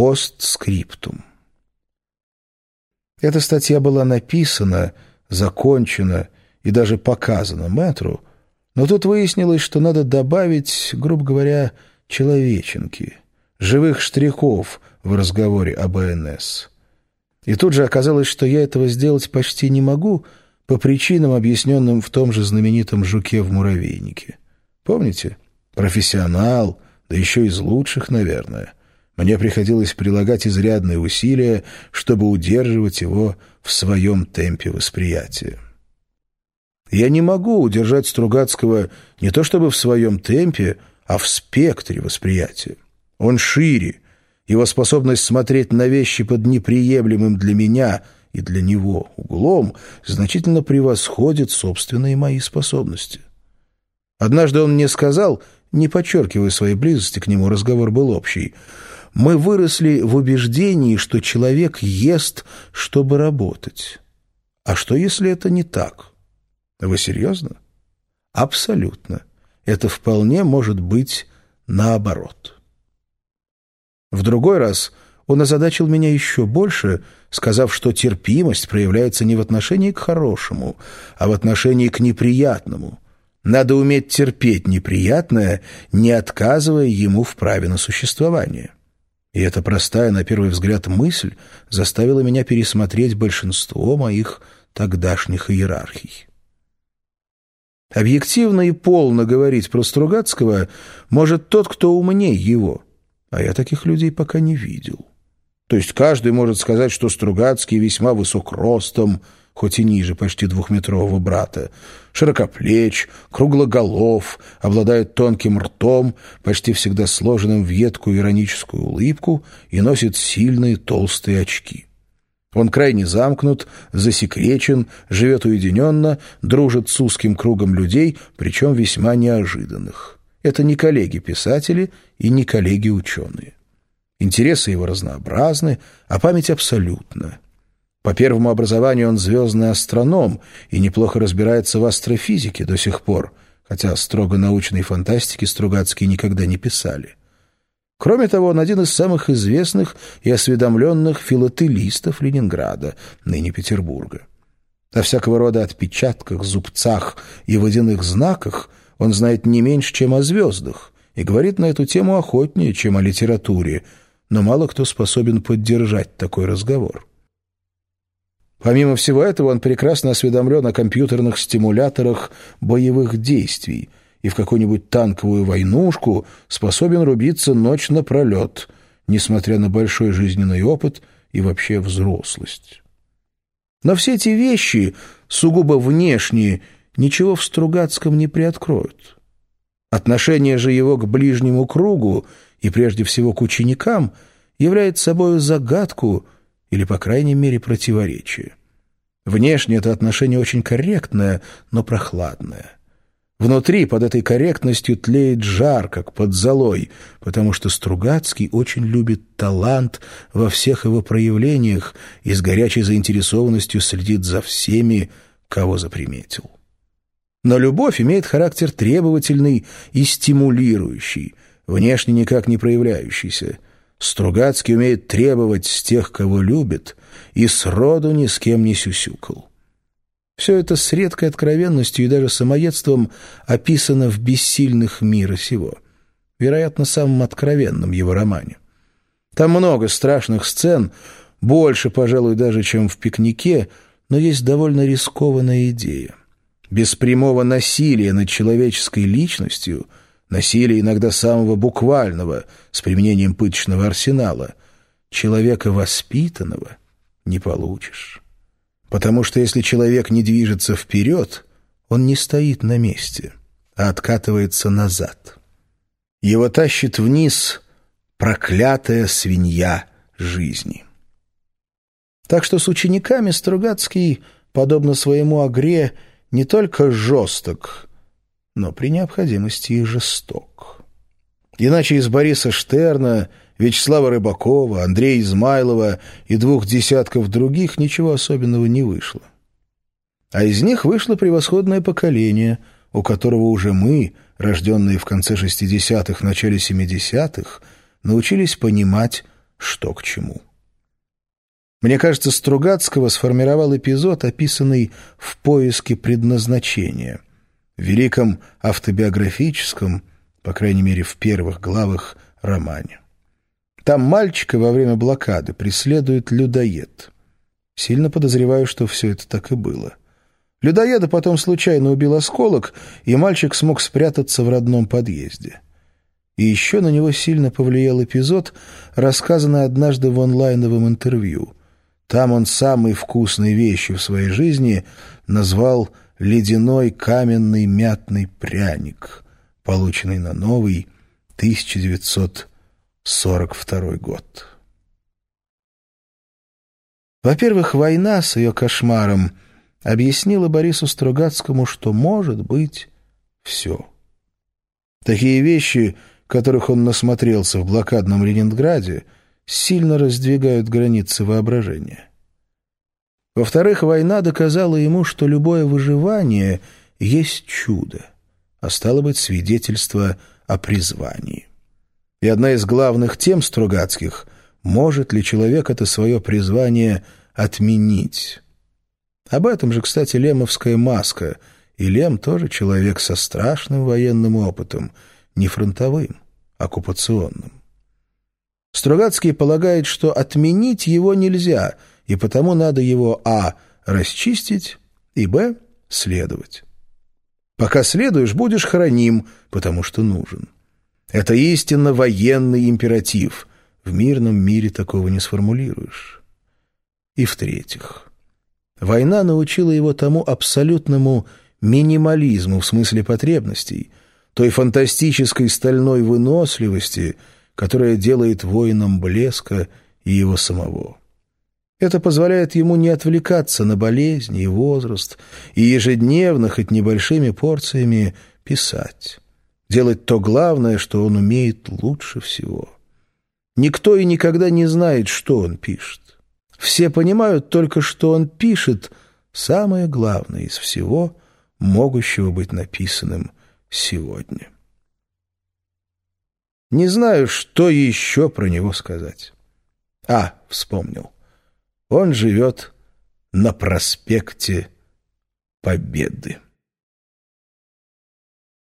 Постскриптум. Эта статья была написана, закончена и даже показана мэтру, но тут выяснилось, что надо добавить, грубо говоря, человеченки, живых штрихов в разговоре об АНС. И тут же оказалось, что я этого сделать почти не могу по причинам, объясненным в том же знаменитом «Жуке в муравейнике». Помните? Профессионал, да еще из лучших, наверное. Мне приходилось прилагать изрядные усилия, чтобы удерживать его в своем темпе восприятия. Я не могу удержать Стругацкого не то чтобы в своем темпе, а в спектре восприятия. Он шире, его способность смотреть на вещи под неприемлемым для меня и для него углом значительно превосходит собственные мои способности. Однажды он мне сказал, не подчеркивая своей близости к нему, разговор был общий, «Мы выросли в убеждении, что человек ест, чтобы работать. А что, если это не так?» Вы серьезно? Абсолютно. Это вполне может быть наоборот. В другой раз он озадачил меня еще больше, сказав, что терпимость проявляется не в отношении к хорошему, а в отношении к неприятному. Надо уметь терпеть неприятное, не отказывая ему в праве на существование. И эта простая, на первый взгляд, мысль заставила меня пересмотреть большинство моих тогдашних иерархий. Объективно и полно говорить про Стругацкого может тот, кто умнее его. А я таких людей пока не видел. То есть каждый может сказать, что Стругацкий весьма высок ростом, хоть и ниже почти двухметрового брата, широкоплеч, круглоголов, обладает тонким ртом, почти всегда сложенным в едкую ироническую улыбку и носит сильные толстые очки. Он крайне замкнут, засекречен, живет уединенно, дружит с узким кругом людей, причем весьма неожиданных. Это не коллеги-писатели и не коллеги-ученые. Интересы его разнообразны, а память абсолютна. По первому образованию он звездный астроном и неплохо разбирается в астрофизике до сих пор, хотя строго научной фантастики Стругацкие никогда не писали. Кроме того, он один из самых известных и осведомленных филателистов Ленинграда, ныне Петербурга. О всякого рода отпечатках, зубцах и водяных знаках он знает не меньше, чем о звездах, и говорит на эту тему охотнее, чем о литературе, но мало кто способен поддержать такой разговор. Помимо всего этого, он прекрасно осведомлен о компьютерных стимуляторах боевых действий — и в какую-нибудь танковую войнушку способен рубиться ночь напролет, несмотря на большой жизненный опыт и вообще взрослость. Но все эти вещи, сугубо внешние, ничего в Стругацком не приоткроют. Отношение же его к ближнему кругу и прежде всего к ученикам является собой загадку или, по крайней мере, противоречие. Внешне это отношение очень корректное, но прохладное. Внутри под этой корректностью тлеет жар, как под золой, потому что Стругацкий очень любит талант во всех его проявлениях и с горячей заинтересованностью следит за всеми, кого заприметил. Но любовь имеет характер требовательный и стимулирующий, внешне никак не проявляющийся. Стругацкий умеет требовать с тех, кого любит, и сроду ни с кем не сюсюкал. Все это с редкой откровенностью и даже самоедством описано в «Бессильных мира сего», вероятно, самым откровенном его романе. Там много страшных сцен, больше, пожалуй, даже, чем в «Пикнике», но есть довольно рискованная идея. Без прямого насилия над человеческой личностью, насилия иногда самого буквального, с применением пыточного арсенала, человека воспитанного не получишь. Потому что если человек не движется вперед, он не стоит на месте, а откатывается назад. Его тащит вниз проклятая свинья жизни. Так что с учениками Стругацкий, подобно своему Агре, не только жесток, но при необходимости и жесток. Иначе из Бориса Штерна Вячеслава Рыбакова, Андрея Измайлова и двух десятков других ничего особенного не вышло. А из них вышло превосходное поколение, у которого уже мы, рожденные в конце 60-х, начале 70-х, научились понимать что к чему. Мне кажется, Стругацкого сформировал эпизод, описанный в «Поиске предназначения», великом автобиографическом, по крайней мере в первых главах, романе. Там мальчика во время блокады преследует людоед. Сильно подозреваю, что все это так и было. Людоеда потом случайно убил осколок, и мальчик смог спрятаться в родном подъезде. И еще на него сильно повлиял эпизод, рассказанный однажды в онлайновом интервью. Там он самой вкусной вещью в своей жизни назвал «ледяной каменный мятный пряник», полученный на новый 1942 год. Во-первых, война с ее кошмаром — объяснила Борису Стругацкому, что может быть все. Такие вещи, которых он насмотрелся в блокадном Ленинграде, сильно раздвигают границы воображения. Во-вторых, война доказала ему, что любое выживание есть чудо, а стало быть, свидетельство о призвании. И одна из главных тем Стругацких — может ли человек это свое призвание отменить? Об этом же, кстати, лемовская маска, и Лем тоже человек со страшным военным опытом, не фронтовым, оккупационным. Стругацкий полагает, что отменить его нельзя, и потому надо его а. расчистить и б. следовать. Пока следуешь, будешь храним, потому что нужен. Это истинно военный императив. В мирном мире такого не сформулируешь. И в-третьих... Война научила его тому абсолютному минимализму в смысле потребностей, той фантастической стальной выносливости, которая делает воином блеска и его самого. Это позволяет ему не отвлекаться на болезни и возраст, и ежедневно, хоть небольшими порциями, писать. Делать то главное, что он умеет лучше всего. Никто и никогда не знает, что он пишет. Все понимают только, что он пишет самое главное из всего, могущего быть написанным сегодня. Не знаю, что еще про него сказать. А, вспомнил. Он живет на проспекте Победы.